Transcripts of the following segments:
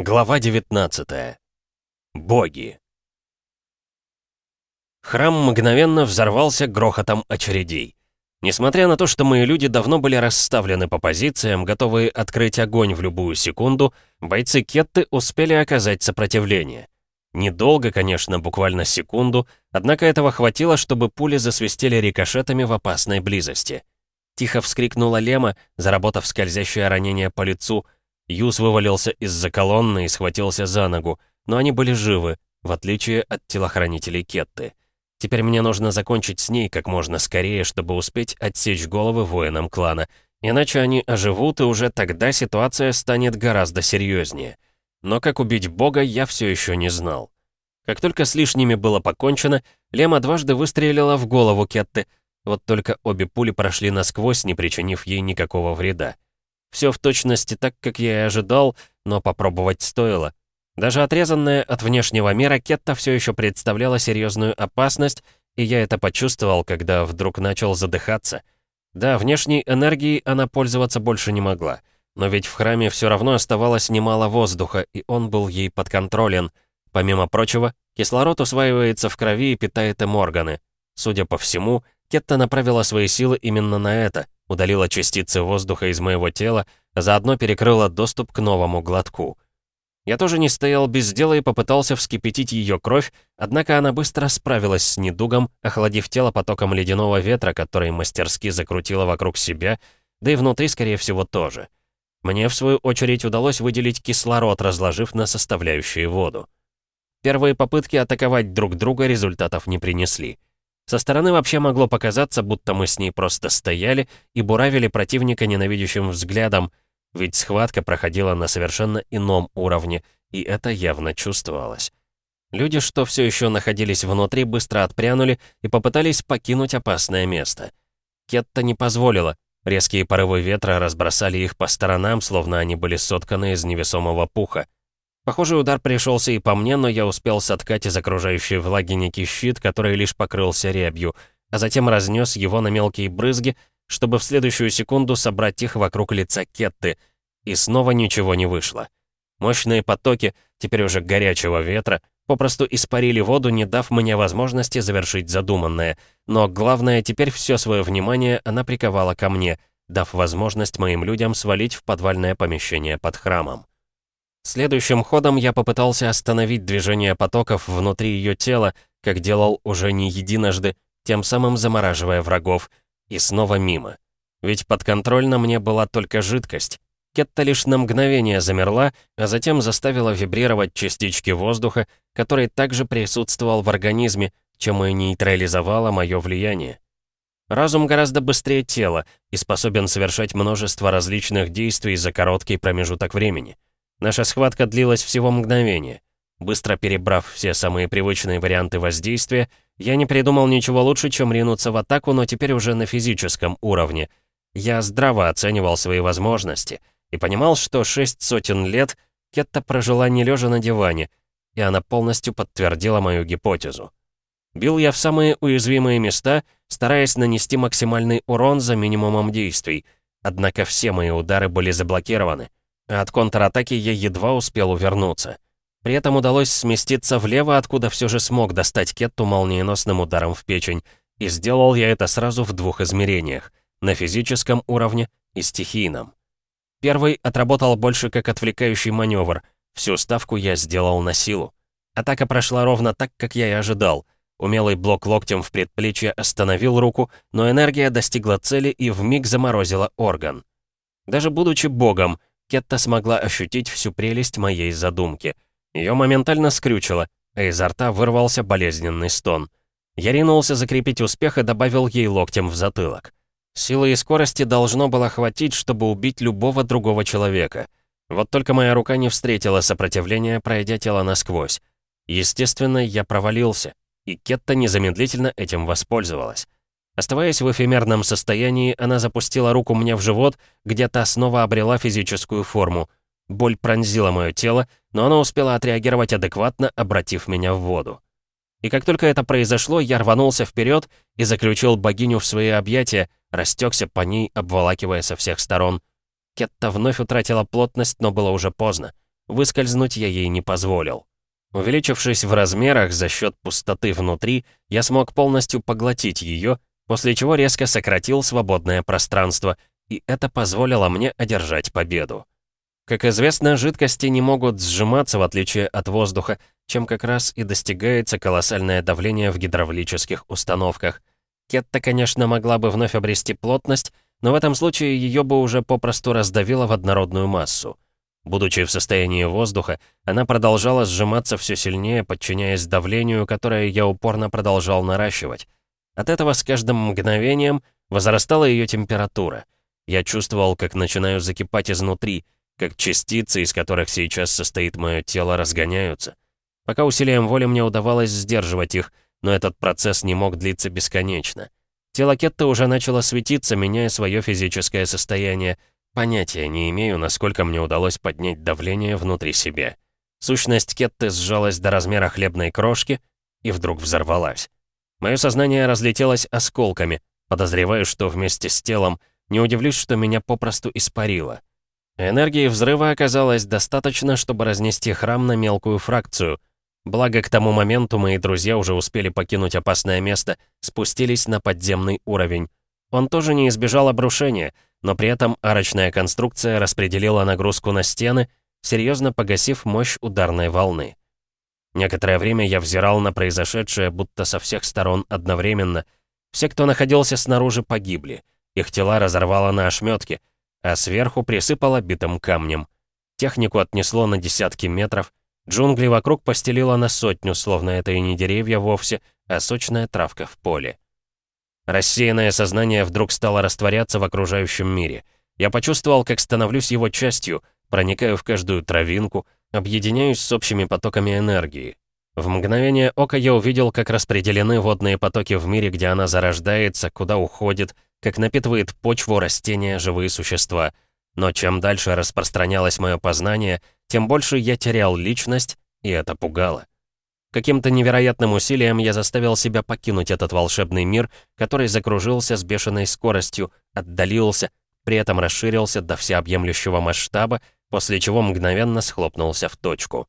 Глава 19. Боги. Храм мгновенно взорвался грохотом очередей. Несмотря на то, что мои люди давно были расставлены по позициям, готовые открыть огонь в любую секунду, бойцы Кетты успели оказать сопротивление. Недолго, конечно, буквально секунду, однако этого хватило, чтобы пули засвистели рикошетами в опасной близости. Тихо вскрикнула Лема, заработав скользящее ранение по лицу — Юс вывалился из-за колонны и схватился за ногу, но они были живы, в отличие от телохранителей Кетты. Теперь мне нужно закончить с ней как можно скорее, чтобы успеть отсечь головы воинам клана, иначе они оживут, и уже тогда ситуация станет гораздо серьезнее. Но как убить бога, я все еще не знал. Как только с лишними было покончено, Лема дважды выстрелила в голову Кетты, вот только обе пули прошли насквозь, не причинив ей никакого вреда. Все в точности так, как я и ожидал, но попробовать стоило. Даже отрезанная от внешнего мира Кетта все еще представляла серьезную опасность, и я это почувствовал, когда вдруг начал задыхаться. Да, внешней энергией она пользоваться больше не могла. Но ведь в храме все равно оставалось немало воздуха, и он был ей подконтролен. Помимо прочего, кислород усваивается в крови и питает им органы. Судя по всему, Кетта направила свои силы именно на это — удалила частицы воздуха из моего тела, а заодно перекрыла доступ к новому глотку. Я тоже не стоял без дела и попытался вскипятить ее кровь, однако она быстро справилась с недугом, охладив тело потоком ледяного ветра, который мастерски закрутила вокруг себя, да и внутри, скорее всего, тоже. Мне, в свою очередь, удалось выделить кислород, разложив на составляющие воду. Первые попытки атаковать друг друга результатов не принесли. Со стороны вообще могло показаться, будто мы с ней просто стояли и буравили противника ненавидящим взглядом, ведь схватка проходила на совершенно ином уровне, и это явно чувствовалось. Люди, что все еще находились внутри, быстро отпрянули и попытались покинуть опасное место. Кетта не позволила. Резкие порывы ветра разбросали их по сторонам, словно они были сотканы из невесомого пуха. Похожий удар пришелся и по мне, но я успел соткать из окружающей влаги некий щит, который лишь покрылся рябью, а затем разнес его на мелкие брызги, чтобы в следующую секунду собрать их вокруг лица Кетты. И снова ничего не вышло. Мощные потоки, теперь уже горячего ветра, попросту испарили воду, не дав мне возможности завершить задуманное. Но главное, теперь все свое внимание она приковала ко мне, дав возможность моим людям свалить в подвальное помещение под храмом. Следующим ходом я попытался остановить движение потоков внутри ее тела, как делал уже не единожды, тем самым замораживая врагов. И снова мимо. Ведь подконтрольно мне была только жидкость. Кетта лишь на мгновение замерла, а затем заставила вибрировать частички воздуха, который также присутствовал в организме, чем и нейтрализовало мое влияние. Разум гораздо быстрее тела и способен совершать множество различных действий за короткий промежуток времени. Наша схватка длилась всего мгновение. Быстро перебрав все самые привычные варианты воздействия, я не придумал ничего лучше, чем ринуться в атаку, но теперь уже на физическом уровне. Я здраво оценивал свои возможности и понимал, что шесть сотен лет Кетта прожила не лежа на диване, и она полностью подтвердила мою гипотезу. Бил я в самые уязвимые места, стараясь нанести максимальный урон за минимумом действий, однако все мои удары были заблокированы а от контратаки я едва успел увернуться. При этом удалось сместиться влево, откуда все же смог достать Кетту молниеносным ударом в печень, и сделал я это сразу в двух измерениях — на физическом уровне и стихийном. Первый отработал больше как отвлекающий маневр, всю ставку я сделал на силу. Атака прошла ровно так, как я и ожидал. Умелый блок локтем в предплечье остановил руку, но энергия достигла цели и вмиг заморозила орган. Даже будучи богом, Кетта смогла ощутить всю прелесть моей задумки. Ее моментально скрючило, а изо рта вырвался болезненный стон. Я ринулся закрепить успех и добавил ей локтем в затылок. Силы и скорости должно было хватить, чтобы убить любого другого человека. Вот только моя рука не встретила сопротивления, пройдя тело насквозь. Естественно, я провалился, и Кетта незамедлительно этим воспользовалась. Оставаясь в эфемерном состоянии, она запустила руку мне в живот, где та снова обрела физическую форму. Боль пронзила мое тело, но она успела отреагировать адекватно, обратив меня в воду. И как только это произошло, я рванулся вперед и заключил богиню в свои объятия, растекся по ней, обволакивая со всех сторон. Кетта вновь утратила плотность, но было уже поздно. выскользнуть я ей не позволил. Увеличившись в размерах за счет пустоты внутри, я смог полностью поглотить ее, после чего резко сократил свободное пространство, и это позволило мне одержать победу. Как известно, жидкости не могут сжиматься в отличие от воздуха, чем как раз и достигается колоссальное давление в гидравлических установках. Кетта, конечно, могла бы вновь обрести плотность, но в этом случае ее бы уже попросту раздавило в однородную массу. Будучи в состоянии воздуха, она продолжала сжиматься все сильнее, подчиняясь давлению, которое я упорно продолжал наращивать. От этого с каждым мгновением возрастала ее температура. Я чувствовал, как начинаю закипать изнутри, как частицы, из которых сейчас состоит мое тело, разгоняются. Пока усилием воли мне удавалось сдерживать их, но этот процесс не мог длиться бесконечно. Тело Кетты уже начало светиться, меняя свое физическое состояние. Понятия не имею, насколько мне удалось поднять давление внутри себя. Сущность Кетты сжалась до размера хлебной крошки и вдруг взорвалась. Мое сознание разлетелось осколками. Подозреваю, что вместе с телом, не удивлюсь, что меня попросту испарило. Энергии взрыва оказалось достаточно, чтобы разнести храм на мелкую фракцию. Благо, к тому моменту мои друзья уже успели покинуть опасное место, спустились на подземный уровень. Он тоже не избежал обрушения, но при этом арочная конструкция распределила нагрузку на стены, серьезно погасив мощь ударной волны. Некоторое время я взирал на произошедшее, будто со всех сторон одновременно. Все, кто находился снаружи, погибли. Их тела разорвало на ошметки — а сверху присыпало битым камнем. Технику отнесло на десятки метров, джунгли вокруг постелило на сотню, словно это и не деревья вовсе, а сочная травка в поле. Рассеянное сознание вдруг стало растворяться в окружающем мире. Я почувствовал, как становлюсь его частью, проникаю в каждую травинку, объединяюсь с общими потоками энергии. В мгновение ока я увидел, как распределены водные потоки в мире, где она зарождается, куда уходит, как напитывает почву растения живые существа. Но чем дальше распространялось мое познание, тем больше я терял личность, и это пугало. Каким-то невероятным усилием я заставил себя покинуть этот волшебный мир, который закружился с бешеной скоростью, отдалился, при этом расширился до всеобъемлющего масштаба, после чего мгновенно схлопнулся в точку.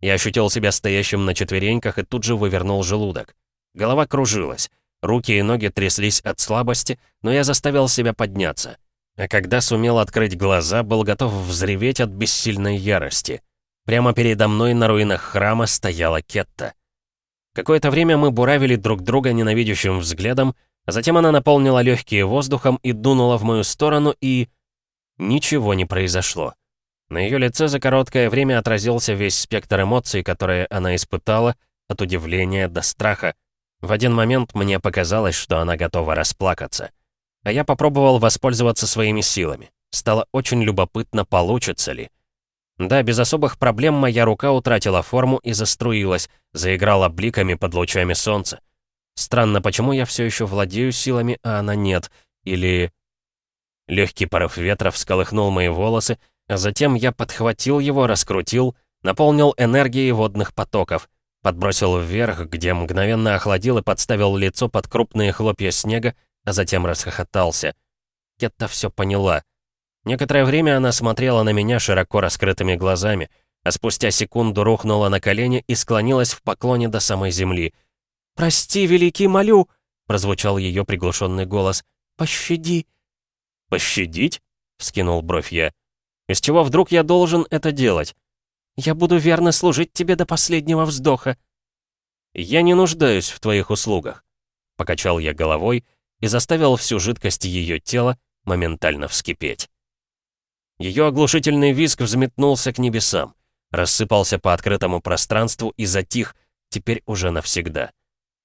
Я ощутил себя стоящим на четвереньках и тут же вывернул желудок. Голова кружилась. Руки и ноги тряслись от слабости, но я заставил себя подняться. А когда сумел открыть глаза, был готов взреветь от бессильной ярости. Прямо передо мной на руинах храма стояла Кетта. Какое-то время мы буравили друг друга ненавидящим взглядом, а затем она наполнила легкие воздухом и дунула в мою сторону, и... Ничего не произошло. На ее лице за короткое время отразился весь спектр эмоций, которые она испытала, от удивления до страха. В один момент мне показалось, что она готова расплакаться. А я попробовал воспользоваться своими силами. Стало очень любопытно, получится ли. Да, без особых проблем моя рука утратила форму и заструилась, заиграла бликами под лучами солнца. Странно, почему я все еще владею силами, а она нет? Или... Легкий порыв ветра всколыхнул мои волосы, а затем я подхватил его, раскрутил, наполнил энергией водных потоков — Подбросил вверх, где мгновенно охладил и подставил лицо под крупные хлопья снега, а затем расхохотался. Кетта все поняла. Некоторое время она смотрела на меня широко раскрытыми глазами, а спустя секунду рухнула на колени и склонилась в поклоне до самой земли. «Прости, великий, молю!» — прозвучал ее приглушенный голос. «Пощади!» «Пощадить?» — вскинул бровь я. «Из чего вдруг я должен это делать?» Я буду верно служить тебе до последнего вздоха». «Я не нуждаюсь в твоих услугах», — покачал я головой и заставил всю жидкость ее тела моментально вскипеть. Ее оглушительный визг взметнулся к небесам, рассыпался по открытому пространству и затих, теперь уже навсегда.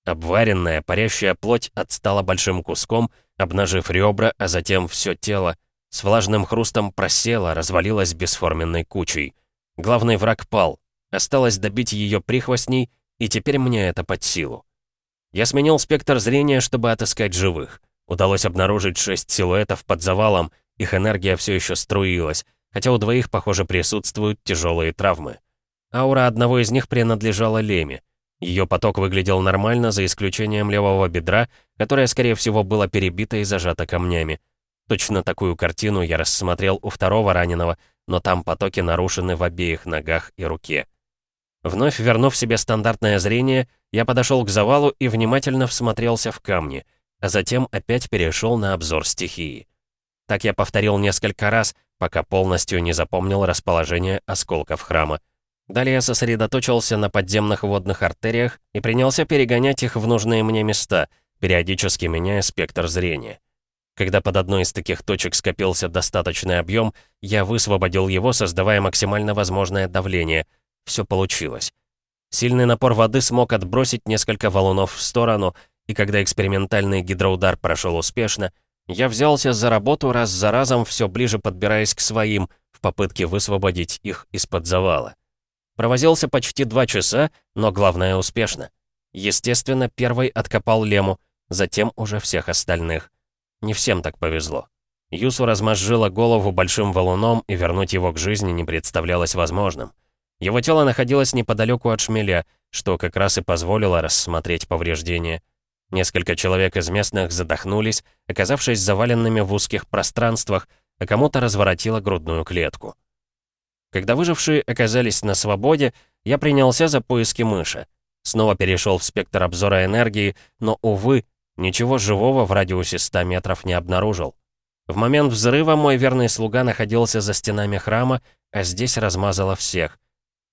Обваренная, парящая плоть отстала большим куском, обнажив ребра, а затем все тело, с влажным хрустом просела, развалилась бесформенной кучей. Главный враг пал. Осталось добить ее прихвостней, и теперь мне это под силу. Я сменил спектр зрения, чтобы отыскать живых. Удалось обнаружить шесть силуэтов под завалом, их энергия все еще струилась, хотя у двоих, похоже, присутствуют тяжелые травмы. Аура одного из них принадлежала Леме. Ее поток выглядел нормально, за исключением левого бедра, которое, скорее всего, было перебито и зажато камнями. Точно такую картину я рассмотрел у второго раненого, но там потоки нарушены в обеих ногах и руке. Вновь вернув себе стандартное зрение, я подошел к завалу и внимательно всмотрелся в камни, а затем опять перешел на обзор стихии. Так я повторил несколько раз, пока полностью не запомнил расположение осколков храма. Далее сосредоточился на подземных водных артериях и принялся перегонять их в нужные мне места, периодически меняя спектр зрения. Когда под одной из таких точек скопился достаточный объем, я высвободил его, создавая максимально возможное давление. Все получилось. Сильный напор воды смог отбросить несколько валунов в сторону, и когда экспериментальный гидроудар прошел успешно, я взялся за работу раз за разом, все ближе подбираясь к своим, в попытке высвободить их из-под завала. Провозился почти два часа, но главное успешно. Естественно, первый откопал Лему, затем уже всех остальных. Не всем так повезло. Юсу размозжила голову большим валуном, и вернуть его к жизни не представлялось возможным. Его тело находилось неподалеку от шмеля, что как раз и позволило рассмотреть повреждения. Несколько человек из местных задохнулись, оказавшись заваленными в узких пространствах, а кому-то разворотило грудную клетку. Когда выжившие оказались на свободе, я принялся за поиски мыши. Снова перешел в спектр обзора энергии, но, увы, ничего живого в радиусе 100 метров не обнаружил. В момент взрыва мой верный слуга находился за стенами храма, а здесь размазало всех.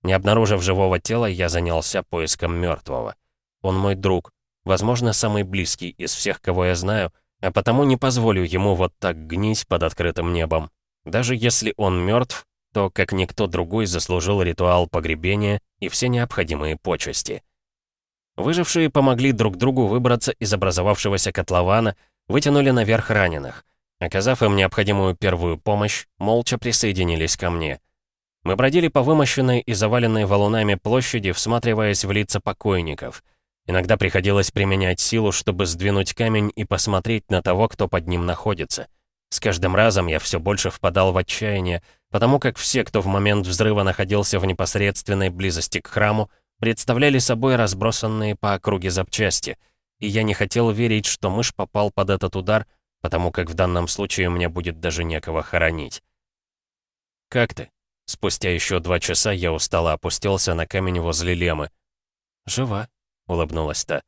Не обнаружив живого тела, я занялся поиском мертвого. Он мой друг, возможно, самый близкий из всех, кого я знаю, а потому не позволю ему вот так гнить под открытым небом. Даже если он мертв, то, как никто другой, заслужил ритуал погребения и все необходимые почести. Выжившие помогли друг другу выбраться из образовавшегося котлована, вытянули наверх раненых. Оказав им необходимую первую помощь, молча присоединились ко мне. Мы бродили по вымощенной и заваленной валунами площади, всматриваясь в лица покойников. Иногда приходилось применять силу, чтобы сдвинуть камень и посмотреть на того, кто под ним находится. С каждым разом я все больше впадал в отчаяние, потому как все, кто в момент взрыва находился в непосредственной близости к храму, представляли собой разбросанные по округе запчасти, и я не хотел верить, что мышь попал под этот удар, потому как в данном случае мне будет даже некого хоронить. «Как ты?» Спустя еще два часа я устало опустился на камень возле Лемы. «Жива», — улыбнулась та.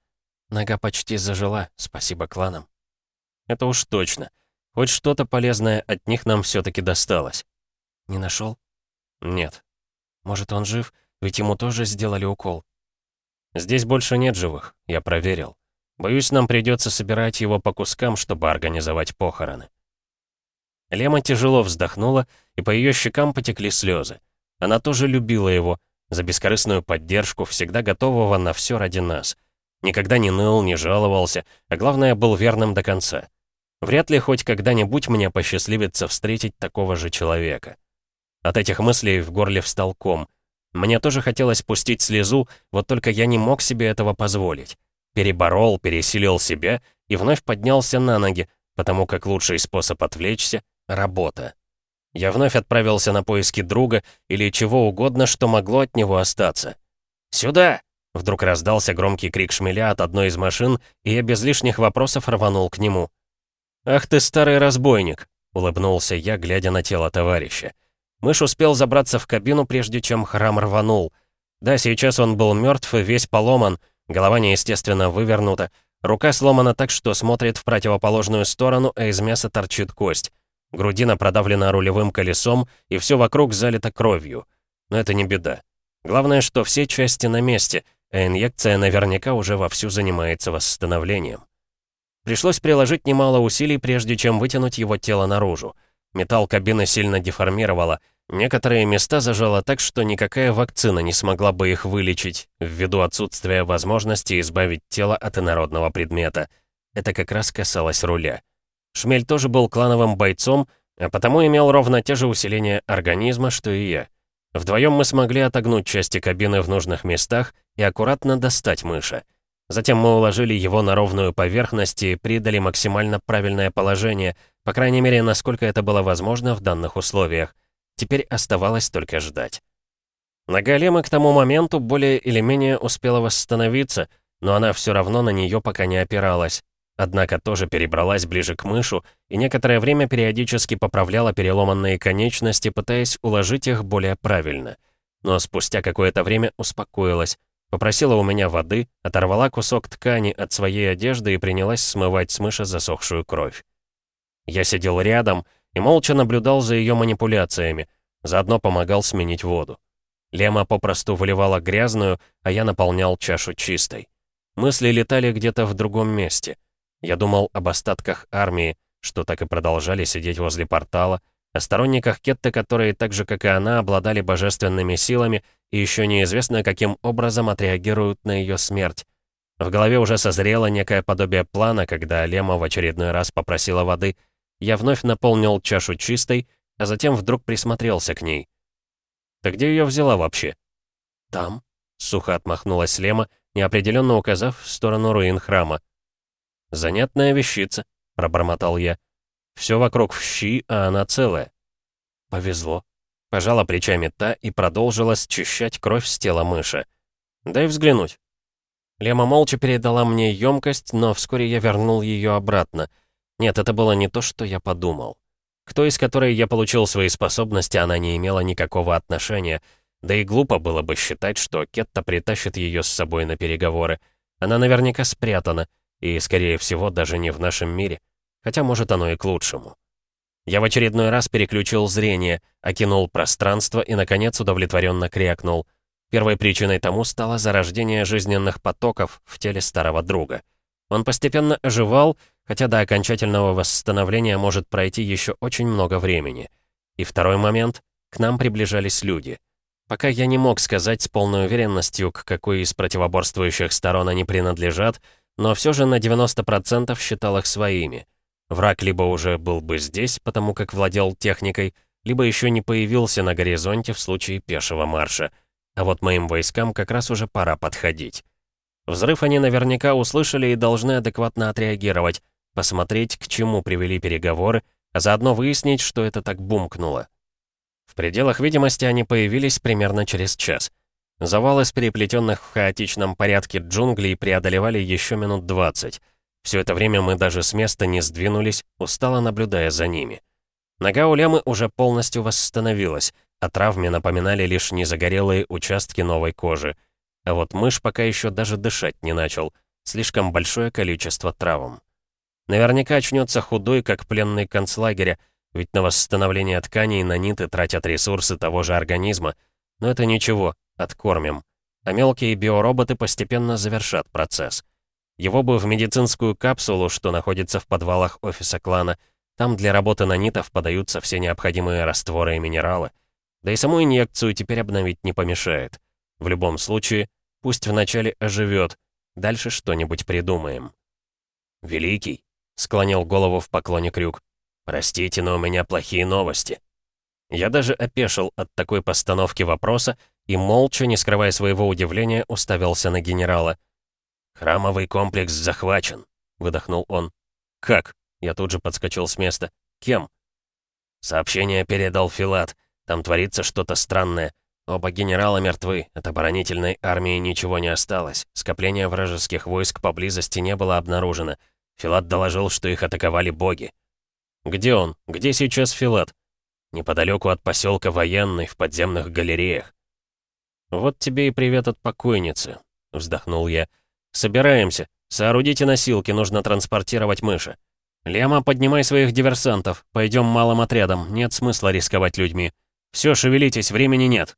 «Нога почти зажила, спасибо кланам». «Это уж точно. Хоть что-то полезное от них нам все таки досталось». «Не нашел? «Нет». «Может, он жив? Ведь ему тоже сделали укол». «Здесь больше нет живых, я проверил. Боюсь, нам придется собирать его по кускам, чтобы организовать похороны». Лема тяжело вздохнула, и по ее щекам потекли слезы. Она тоже любила его, за бескорыстную поддержку, всегда готового на все ради нас. Никогда не ныл, не жаловался, а главное, был верным до конца. Вряд ли хоть когда-нибудь мне посчастливится встретить такого же человека. От этих мыслей в горле встал ком. Мне тоже хотелось пустить слезу, вот только я не мог себе этого позволить. Переборол, пересилил себя и вновь поднялся на ноги, потому как лучший способ отвлечься — работа. Я вновь отправился на поиски друга или чего угодно, что могло от него остаться. «Сюда!» — вдруг раздался громкий крик шмеля от одной из машин, и я без лишних вопросов рванул к нему. «Ах ты старый разбойник!» — улыбнулся я, глядя на тело товарища. Мышь успел забраться в кабину, прежде чем храм рванул. Да, сейчас он был мертв и весь поломан, голова неестественно вывернута, рука сломана так, что смотрит в противоположную сторону, а из мяса торчит кость. Грудина продавлена рулевым колесом, и все вокруг залито кровью. Но это не беда. Главное, что все части на месте, а инъекция наверняка уже вовсю занимается восстановлением. Пришлось приложить немало усилий, прежде чем вытянуть его тело наружу. Металл кабины сильно деформировало. Некоторые места зажало так, что никакая вакцина не смогла бы их вылечить, ввиду отсутствия возможности избавить тело от инородного предмета. Это как раз касалось руля. Шмель тоже был клановым бойцом, а потому имел ровно те же усиления организма, что и я. Вдвоем мы смогли отогнуть части кабины в нужных местах и аккуратно достать мыша. Затем мы уложили его на ровную поверхность и придали максимально правильное положение, по крайней мере, насколько это было возможно в данных условиях. Теперь оставалось только ждать. Нога Лемы к тому моменту более или менее успела восстановиться, но она все равно на нее пока не опиралась. однако тоже перебралась ближе к мышу и некоторое время периодически поправляла переломанные конечности, пытаясь уложить их более правильно. Но спустя какое-то время успокоилась, попросила у меня воды, оторвала кусок ткани от своей одежды и принялась смывать с мыши засохшую кровь. Я сидел рядом и молча наблюдал за ее манипуляциями, заодно помогал сменить воду. Лема попросту выливала грязную, а я наполнял чашу чистой. Мысли летали где-то в другом месте. Я думал об остатках армии, что так и продолжали сидеть возле портала, о сторонниках Кетты, которые, так же как и она, обладали божественными силами и еще неизвестно, каким образом отреагируют на ее смерть. В голове уже созрело некое подобие плана, когда Лема в очередной раз попросила воды. Я вновь наполнил чашу чистой, а затем вдруг присмотрелся к ней. «Ты где ее взяла вообще?» «Там», — сухо отмахнулась Лема, неопределенно указав в сторону руин храма. «Занятная вещица», — пробормотал я. «Все вокруг в щи, а она целая». «Повезло», — пожала плечами та и продолжила счищать кровь с тела мыши. «Дай взглянуть». Лема молча передала мне емкость, но вскоре я вернул ее обратно. Нет, это было не то, что я подумал. К той, из которой я получил свои способности, она не имела никакого отношения. Да и глупо было бы считать, что Кетта притащит ее с собой на переговоры. Она наверняка спрятана, и, скорее всего, даже не в нашем мире. Хотя, может, оно и к лучшему. Я в очередной раз переключил зрение, окинул пространство и, наконец, удовлетворенно крякнул. Первой причиной тому стало зарождение жизненных потоков в теле старого друга. Он постепенно оживал, хотя до окончательного восстановления может пройти еще очень много времени. И второй момент — к нам приближались люди. Пока я не мог сказать с полной уверенностью, к какой из противоборствующих сторон они принадлежат, но все же на 90% считал их своими. Враг либо уже был бы здесь, потому как владел техникой, либо еще не появился на горизонте в случае пешего марша. А вот моим войскам как раз уже пора подходить. Взрыв они наверняка услышали и должны адекватно отреагировать, посмотреть, к чему привели переговоры, а заодно выяснить, что это так бумкнуло. В пределах видимости они появились примерно через час. Завал из переплетенных в хаотичном порядке джунглей преодолевали еще минут 20. Все это время мы даже с места не сдвинулись, устало наблюдая за ними. Нога у Лемы уже полностью восстановилась, а травме напоминали лишь незагорелые участки новой кожи. А вот мышь пока еще даже дышать не начал. Слишком большое количество травм. Наверняка очнется худой, как пленный концлагеря, ведь на восстановление тканей наниты тратят ресурсы того же организма. Но это ничего, откормим. А мелкие биороботы постепенно завершат процесс. Его бы в медицинскую капсулу, что находится в подвалах офиса клана. Там для работы нанитов подаются все необходимые растворы и минералы. Да и саму инъекцию теперь обновить не помешает. В любом случае, пусть вначале оживет, дальше что-нибудь придумаем. «Великий», — склонил голову в поклоне Крюк, — «простите, но у меня плохие новости». Я даже опешил от такой постановки вопроса и, молча, не скрывая своего удивления, уставился на генерала. «Храмовый комплекс захвачен», — выдохнул он. «Как?» — я тут же подскочил с места. «Кем?» Сообщение передал Филат. Там творится что-то странное. Оба генерала мертвы, от оборонительной армии ничего не осталось. Скопления вражеских войск поблизости не было обнаружено. Филат доложил, что их атаковали боги. «Где он? Где сейчас Филат?» «Неподалеку от поселка Военный, в подземных галереях». «Вот тебе и привет от покойницы», — вздохнул я. «Собираемся. Соорудите носилки, нужно транспортировать мыши. Лема, поднимай своих диверсантов. Пойдем малым отрядом, нет смысла рисковать людьми. Все, шевелитесь, времени нет».